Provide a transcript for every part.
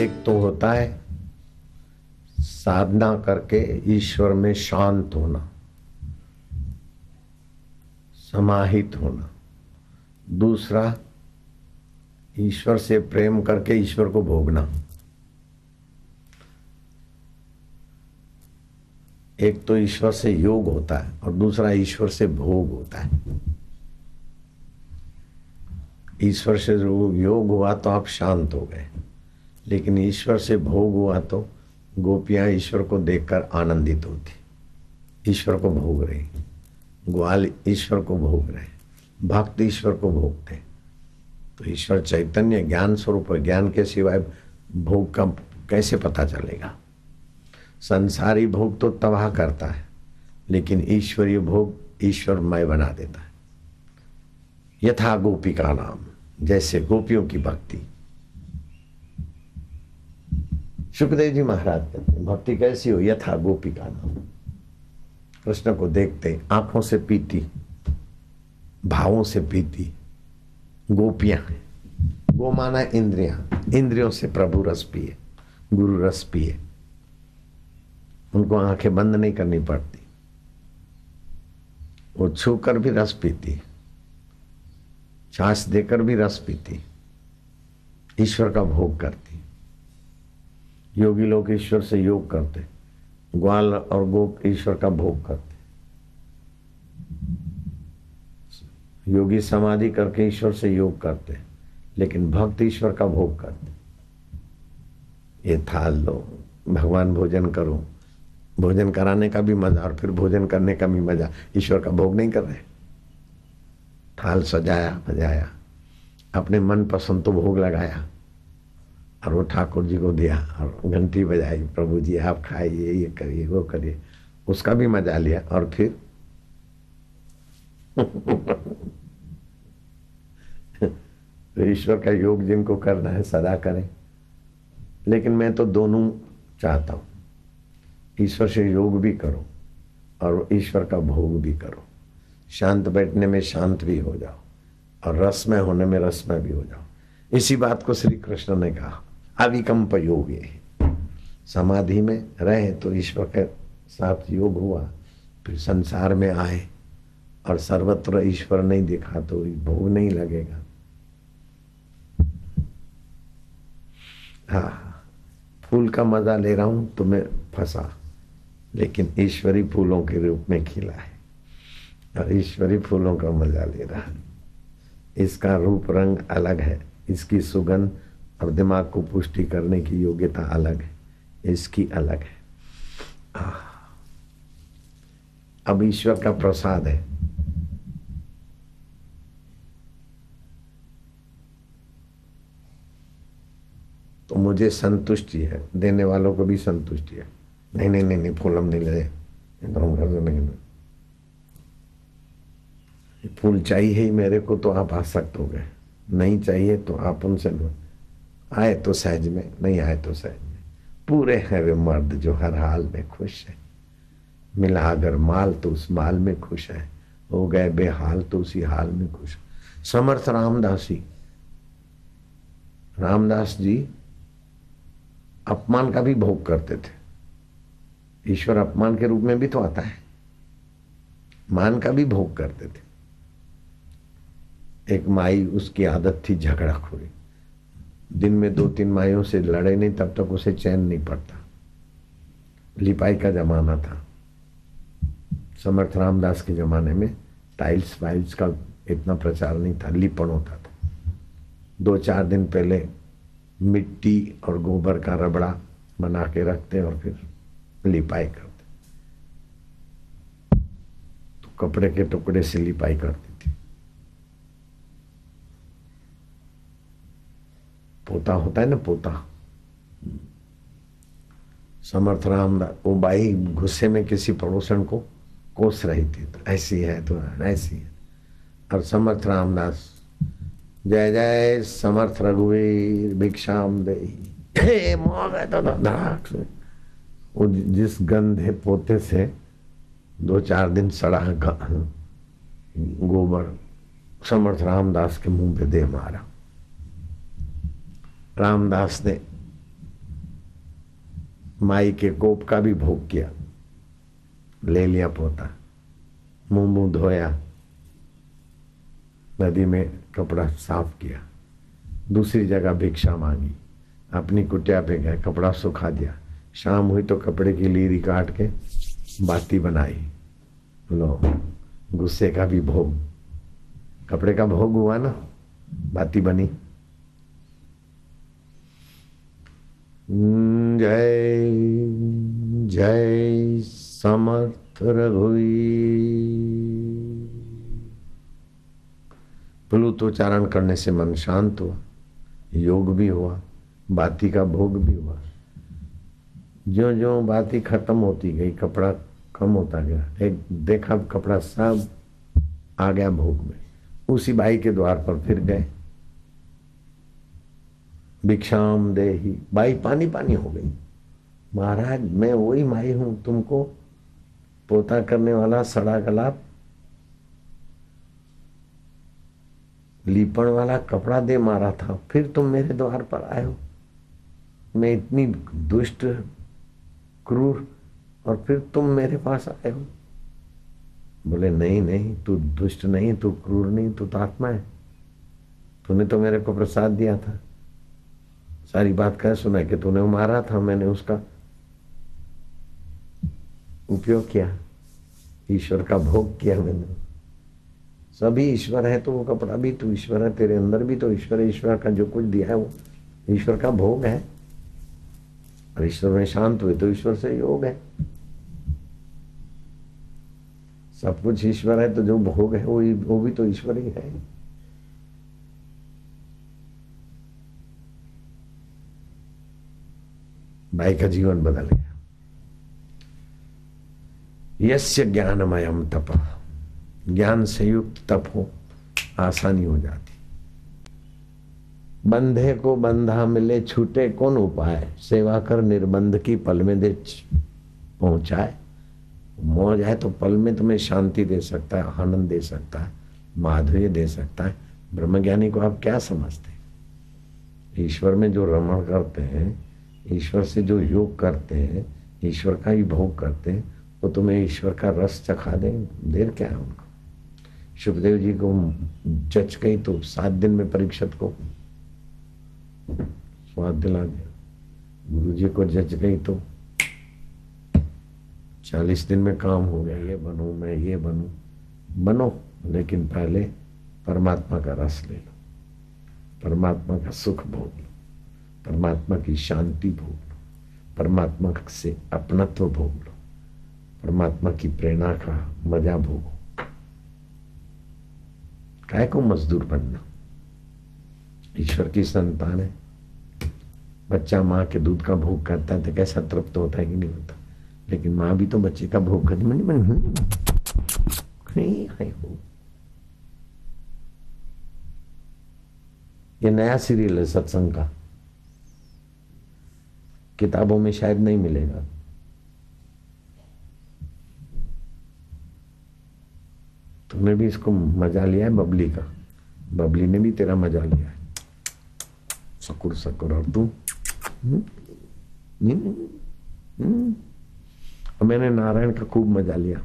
एक तो होता है साधना करके ईश्वर में शांत होना, समाहित होना। दूसरा, ईश्वर से प्रेम करके ईश्वर को भोगना। एक तो ईश्वर से योग होता है और दूसरा, ईश्वर से भोग होता है। ईश्वर से योग हुआ तो आप शांत हो गए। लेकिन ईश्वर से भोग हुआ तो गोपियाँ ईश्वर को देखकर आनंदित होती। ईश्वर को भोग रही। ग्वाल ईश्वर को भोग रहे। भक्त ईश्वर को भोगते। तो ईश्वर चैतन्य ज्ञान स्वरूप ज्ञान के सिवाय भोग का कैसे पता चलेगा? संसारी भोग तो तबाह करता है, लेकिन ईश्वरीय भोग ईश्वरमय बना देता है। यथा गोपी का नाम, जैसे गोपियों की भक्ति। सुखदेव जी महाराज कहते हैं, भक्ति कैसी हो? यथा गोपी का नाम। कृष्ण को देखते आँखों से पीती, भावों से पीती, गोपियाँ गो माना इंद्रिया, इंद्रियों से प्रभु रस पिए, गुरु रस पिए। उनको आँखें बंद नहीं करनी पड़ती। वो छूकर भी रस पीती छाछ देकर भी रस पीती, ईश्वर का भोग करती। योगी लोग ईश्वर से योग करते ग्वाल और गोप ईश्वर का भोग करते योगी समाधि करके ईश्वर से योग करते लेकिन भक्त ईश्वर का भोग करते ये थाल लो, भगवान भोजन करो। भोजन कराने का भी मज़ा और फिर भोजन करने का भी मज़ा। ईश्वर का भोग नहीं कर रहे। थाल सजाया, बजाया। अपने मन पसंद तो भोग लगाया। और वो ठाकुर जी को दिया और घंटी बजाई, प्रभु जी आप खाइए, ये करिए, वो करिए। उसका भी मज़ा लिया और फिर तो ईश्वर का योग जिनको करना है सदा करें। लेकिन मैं तो दोनों चाहता हूँ। ईश्वर से योग भी करो और ईश्वर का भोग भी करो। शांत बैठने में शांत भी हो जाओ और रसमय होने में रसमय भी हो जाओ। इसी बात को श्री कृष्ण ने कहा। अविकम्प योग समाधि में रहे तो ईश्वर के साथ योग हुआ, फिर संसार में आए और सर्वत्र ईश्वर नहीं दिखा तो भोग नहीं लगेगा। हाँ फूल का मज़ा ले रहा हूँ तो मैं फंसा, लेकिन ईश्वरी फूलों के रूप में खिला है और ईश्वरी फूलों का मज़ा ले रहा है। इसका रूप रंग अलग है, इसकी सुगंध और दिमाग को पुष्टि करने की योग्यता अलग है, इसकी अलग है। अब ईश्वर का प्रसाद है। तो मुझे संतुष्टि है, देने वालों को भी संतुष्टि है। नहीं नहीं नहीं नहीं, फूल हम नहीं ले नहीं फूल चाहिए ही मेरे को तो आप आ सकते हो गए, नहीं चाहिए तो आप उनसे लो। आए तो सहज में, नहीं आए तो सहज में। पूरे हैं वे मर्द जो हर हाल में खुश है। मिला अगर माल तो उस माल में खुश है। हो गए बेहाल तो उसी हाल में खुश समर्थ रामदासी रामदास जी अपमान का भी भोग करते थे। ईश्वर अपमान के रूप में भी तो आता है। मान का भी भोग करते थे। एक माई उसकी आदत थी झगड़ा खोरी। दिन में दो तीन माइयों से लड़े नहीं, तब तक उसे चैन नहीं पड़ता। लिपाई का जमाना था। समर्थ रामदास के जमाने में टाइल्स वाइल्स का इतना प्रचार नहीं था, लिपण होता था। दो चार दिन पहले मिट्टी और गोबर का रबड़ा बना के रखते और फिर लिपाई करते। तो कपड़े के टुकड़े से लिपाई करती थी पोता होता है ना पोता समर्थ राम वो बाई गुस्से में किसी पड़ोसन को कोस रही थी तो ऐसी है तो ऐसी है और समर्थ रामदास जय जय समर्थ रघुवीर भिक्षाम दे तो वो जिस गंधे पोते से दो चार दिन सड़ा गोबर समर्थ रामदास के मुँह पे दे मारा रामदास ने माई के कोप का भी भोग किया। ले लिया पोता। मुँह मुँह धोया। नदी में कपड़ा साफ़ किया। दूसरी जगह भिक्षा मांगी। अपनी कुटिया पे गए, कपड़ा सुखा दिया। शाम हुई तो कपड़े की लीरी काट के बाती बनाई। लो, गुस्से का भी भोग। कपड़े का भोग हुआ ना? बाती बनी। जय जय समर्थ उच्चारण करने से मन शांत हुआ, योग भी हुआ, बाती का भोग भी हुआ। जो जो बाती खत्म होती गई, कपड़ा कम होता गया, एक देखा कपड़ा सब आ गया भोग में। उसी बाई के द्वार पर फिर गए। भिक्षाम दे ही बाई पानी पानी हो गई। महाराज, मैं वही माई हूँ, तुमको पोता करने वाला सड़ा गला, लीपण वाला कपड़ा दे मारा था। फिर तुम मेरे द्वार पर आए हो मैं इतनी दुष्ट, क्रूर, और फिर तुम मेरे पास आए हो। बोले, नहीं नहीं, तू दुष्ट नहीं, तू क्रूर नहीं, तू तो आत्मा है। तूने तो मेरे को प्रसाद दिया था। सारी बात कह सुना कि तूने मारा था, मैंने उसका उपयोग किया। ईश्वर का भोग किया मैंने। सभी ईश्वर है तो वो कपड़ा भी तू ईश्वर है, तेरे अंदर भी तो ईश्वर ईश्वर का जो कुछ दिया है वो ईश्वर का भोग है। और ईश्वर में शांत हुए तो ईश्वर से योग है। सब कुछ ईश्वर है तो जो भोग है वो वो भी तो ईश्वर ही है। भाई का जीवन बदल गया। यस्य ज्ञानमयम तप। ज्ञान से युक्त तप हो, आसानी हो जाती। बंधे को बंधा मिले, छूटे कौन उपाय? सेवा कर निर्बंध की पल में दे पहुँचाए। मौज है तो पल में तुम्हें शांति दे सकता है, आनंद दे सकता है, माधुर्य दे सकता है। ब्रह्मज्ञानी को आप क्या समझते ईश्वर में जो रमण करते हैं ईश्वर से जो योग करते हैं, ईश्वर का ही भोग करते हैं, वो तुम्हें ईश्वर का रस चखा दें, देर क्या है उनको? सुखदेव जी को जच गई तो सात दिन में परीक्षित को स्वाद दिला दिया। गुरु जी को जच गई तो चालीस दिन में काम हो गया, ये बनू, मैं ये बनू। बनो, लेकिन पहले परमात्मा का रस ले लो। परमात्मा का सुख भोग लो। परमात्मा की शांति भोग लो। परमात्मा से अपनत्व भोग लो। परमात्मा की प्रेरणा का मज़ा भोगो। काय को मजदूर बनना? ईश्वर की संतान है। बच्चा माँ के दूध का भोग करता है तो कैसा तृप्त होता है कि नहीं होता? लेकिन माँ भी तो बच्चे का भोग करती मन मन ये नया सीरियल है सत्संग का। किताबों में शायद नहीं मिलेगा। तुमने भी इसको मज़ा लिया है बबली का। बबली ने भी तेरा मज़ा लिया है। सकुर सकुर, और तू? हम्म? और मैंने नारायण का खूब मज़ा लिया।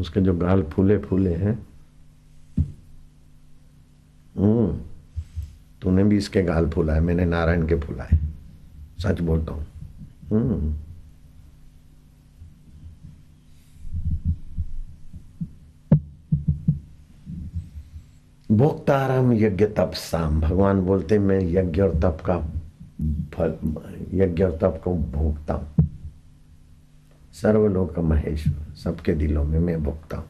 उसके जो गाल फूले फूले हैं। हम्म। तूने भी इसके गाल फूला है, मैंने नारायण के फुलाए सच बोलता हूँ। हम्म। भोक्ताराम यज्ञ तप साम। भगवान बोलते, मैं यज्ञ और तप का फल, यज्ञ और तप को भोगता हूँ। सर्वलोक महेश्वर सबके दिलों में मैं भोगता हूँ।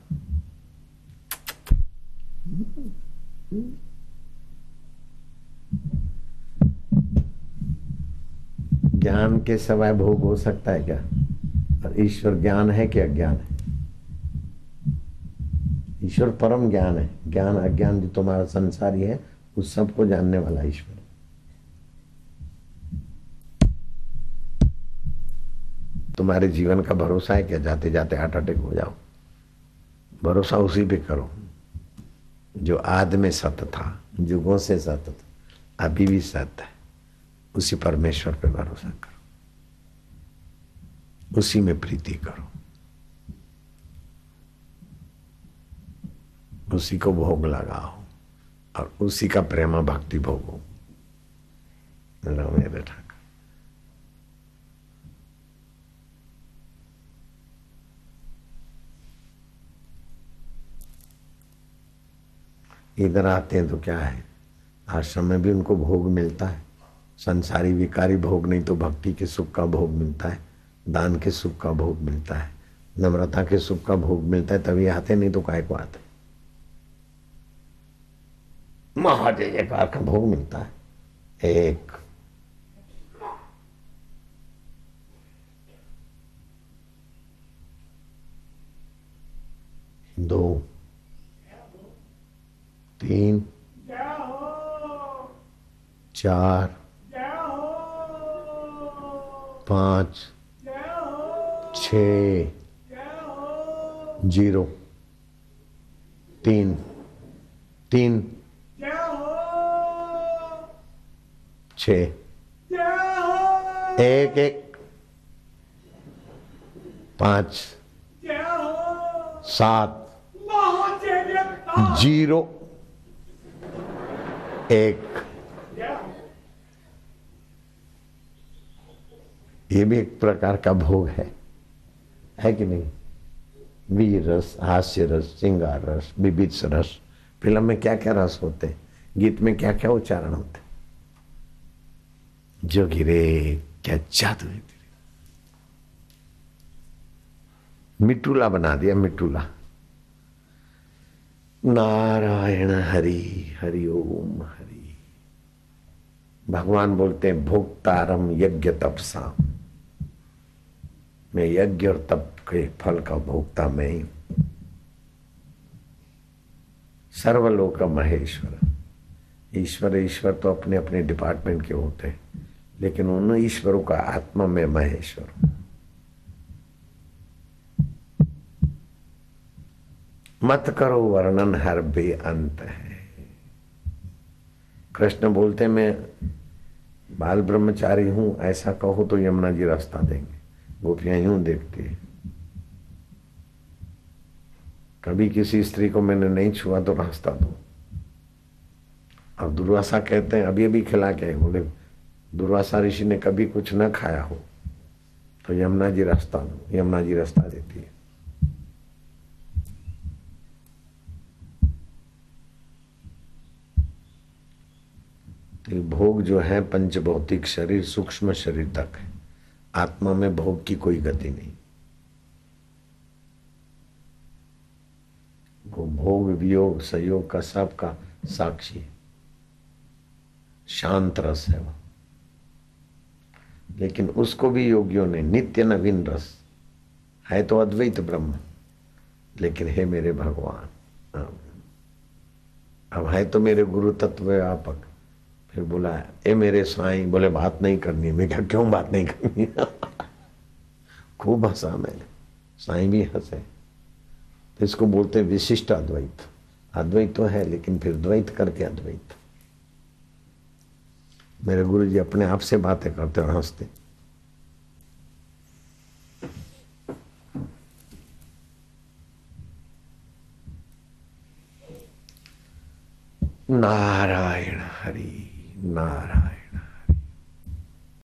ज्ञान के सवाय भोग हो सकता है क्या? और ईश्वर ज्ञान है कि अज्ञान है? ईश्वर परम ज्ञान है। ज्ञान, अज्ञान जो तुम्हारा संसारी है उस सबको जानने वाला ईश्वर तुम्हारे जीवन का भरोसा है क्या? जाते जाते हार्ट अटैक हो जाओ। भरोसा उसी पे करो, जो आद में सत था जुगों से सत था, अभी भी सत्य है। उसी परमेश्वर पे भरोसा करो। उसी में प्रीति करो। उसी को भोग लगाओ और उसी का प्रेमा भक्ति भोगो। मेरे ठाकुर इधर आते हैं तो क्या है? आश्रम में भी उनको भोग मिलता है। संसारी विकारी भोग नहीं तो भक्ति के सुख का भोग मिलता है दान के सुख का भोग मिलता है नम्रता के सुख का भोग मिलता है तभी आते नहीं तो काय को आते? महाजय जयकार का भोग मिलता है। एक। दो। तीन। चार। पाँच छ ज़ीरो तीन तीन छ एक एक पाँच सात ज़ीरो एक ये भी एक प्रकार का भोग है। है कि नहीं? वीर रस, हास्य रस श्रृंगार रस, विविध रस। फ़िल्म में क्या क्या रस होते हैं? गीत में क्या क्या उच्चारण होते जो गिरे, क्या जादू है तेरे। मिट्टूला बना दिया मिट्टूला नारायण हरि हरि ओम हरि। भगवान बोलते हैं, भोक्तारम यज्ञ तपसा मैं यज्ञ और तप के फल का भोक्ता मैं ही। सर्वलोक महेश्वर। ईश्वर ईश्वर तो अपने अपने डिपार्टमेंट के होते हैं, लेकिन उन ईश्वरों का आत्मा में महेश्वर मत करो वर्णन हर बे अंत है। कृष्ण बोलते मैं बाल ब्रह्मचारी हूँ, ऐसा कहो तो यमुना जी रास्ता देंगे। गोपियाँ यूँ देखती है। कभी किसी स्त्री को मैंने नहीं छुआ तो रास्ता दो। अब दुर्वासा कहते हैं अभी अभी खिला के बोले, दुर्वासा ऋषि ने कभी कुछ न खाया हो तो यमुना जी रास्ता दो, यमुना जी रास्ता देती है। तो भोग जो है, पंचभौतिक शरीर, सूक्ष्म शरीर तक है। आत्मा में भोग की कोई गति नहीं। वो भोग, वियोग सहयोग का सब का साक्षी है। शांत रस है वो। लेकिन उसको भी योगियों ने नित्य नवीन रस, है तो अद्वैत ब्रह्म, लेकिन हे मेरे भगवान, अब है तो मेरे गुरु तत्व व्यापक। फिर बोला, ए मेरे साईं, बोले, बात नहीं करनी मैं क्या क्यों बात नहीं करनी खूब हंसा मैंने। साईं भी हंसे। तो इसको बोलते विशिष्ट अद्वैत। अद्वैत तो है, लेकिन फिर द्वैत करके अद्वैत। मेरे गुरु जी अपने आप से बातें करते और हँसते। नारायण। हरि नारायण